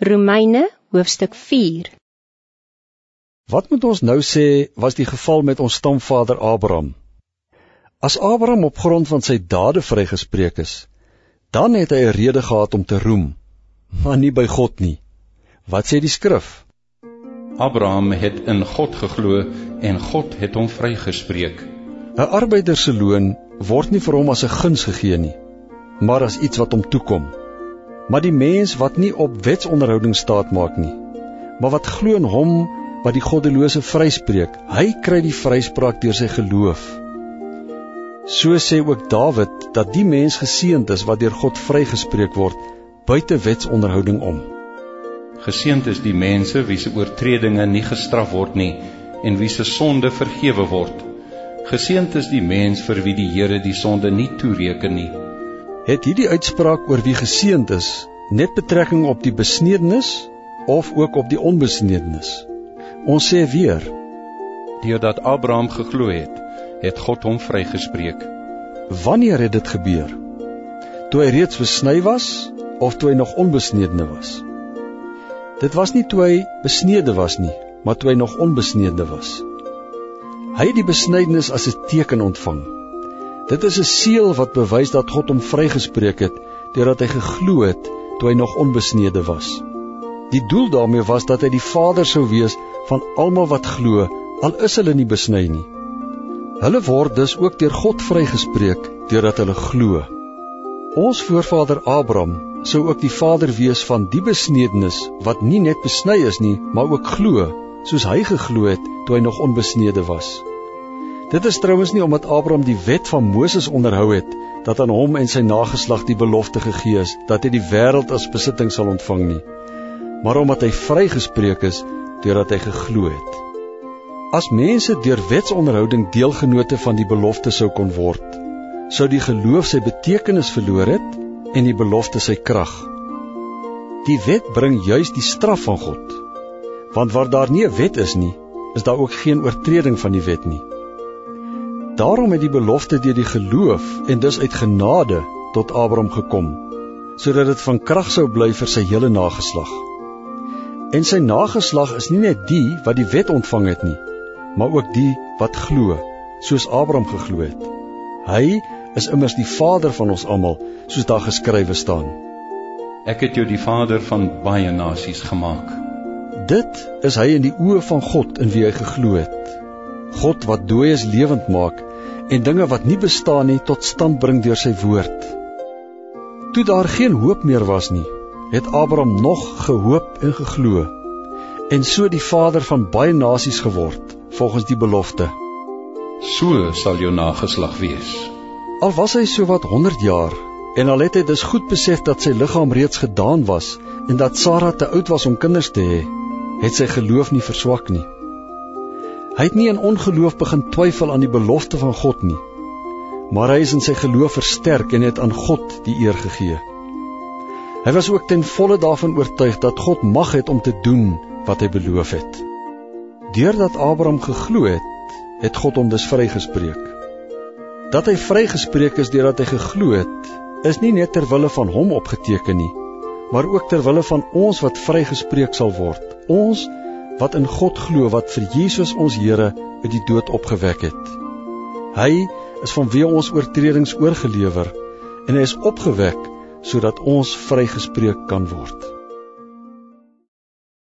Romeine hoofstuk 4 Wat moet ons nou sê was die geval met ons stamvader Abraham? As Abraham op grond van sy dade vrygespreek is, dan het hy 'n rede gehad om te roem, maar nie by God nie. Wat sê die skrif? Abraham het in God geglo en God het hom vrygespreek. 'n Arbeider se loon word nie vir hom as 'n guns gegee nie, maar as iets wat hom toekom. Maar die mens wat nie op wetsonderhouding staat maak nie, maar wat glo in hom wat die goddelose vryspreek, hy kry die vryspraak deur sy geloof. So sê ook Dawid dat die mens geseënd is wat deur God vrygespreek word buite wetsonderhouding om. Geseënd is die mense wie se oortredinge nie gestraf word nie en wie se sonde vergewe word. Geseënd is die mens vir wie die Here die sonde nie toereken nie het hierdie uitspraak oor wie geseënd is net betrekking op die besnedenis of ook op die onbesnedenis? Ons sê weer, deurdat Abraham geglo het, het God hom vrygespreek. Wanneer het dit gebeur? Toe hy reeds besny was of toe hy nog onbesnedene was? Dit was nie toe hy besnede was nie, maar toe hy nog onbesnede was. Hy het die besnydenis as 'n teken ontvang Dit is 'n seël wat bewys dat God hom vrygespreek het deurdat hy geglo het toe hy nog onbesnede was. Die doel daarmee was dat hy die vader sou wees van almal wat glo, al is hulle nie besny nie. Hulle word dus ook deur God vrygespreek deurdat hulle glo. Ons voorvader Abraham sou ook die vader wees van die besnedenis wat nie net besny is nie, maar ook glo, soos hy geglo het toe hy nog onbesnede was. Dit is trouens nie omdat Abraham die wet van Moses onderhou het dat aan hom en sy nageslag die belofte gegee is dat hy die wêreld as besitting sal ontvang nie, maar omdat hy vrygespreek is deurdat hy geglo het. As mense deur wetsonderhouding deelgenote van die belofte sou kon word, sou die geloof sy betekenis verloor het en die belofte sy krag. Die wet bring juis die straf van God. Want waar daar nie 'n wet is nie, is daar ook geen oortreding van die wet nie. Daarom het die belofte deur die geloof en dus uit genade tot Abraham gekom, sodat dit van krag sou bly vir sy hele nageslag. En sy nageslag is nie net die wat die wet ontvang het nie, maar ook die wat glo, soos Abraham geglo het. Hy is immers die vader van ons almal, soos daar geskrywe staan. Ek het jou die vader van baie nasies gemaak. Dit is hy in die oë van God in wie hy geglo het. God wat dooies lewend maak en dinge wat nie bestaan nie tot stand bring deur sy woord. Toe daar geen hoop meer was nie, het Abraham nog gehoop en geglo en so die vader van baie nasies geword volgens die belofte. So sal jou nageslag wees. Al was hy so wat 100 jaar en al het hy dus goed besef dat sy liggaam reeds gedaan was en dat Sara te oud was om kinders te hê, het sy geloof nie verswak nie. Hy het nie in ongeloof begin twyfel aan die belofte van God nie, maar hy is in sy geloof versterk en het aan God die eer gegee. Hy was ook ten volle daarvan oortuig dat God mag het om te doen wat hy beloof het. Deurdat Abraham geglo het, het God hom dus vrygespreek. Dat hy vrygespreek is deurdat hy geglo het, is nie net ter wille van hom opgeteken nie, maar ook ter wille van ons wat vrygespreek sal word. Ons wat in God glo wat vir Jesus ons Here uit die dood opgewek het. Hy is vanweë ons oortredings oorgelewer en hy is opgewek sodat ons vrygespreek kan word.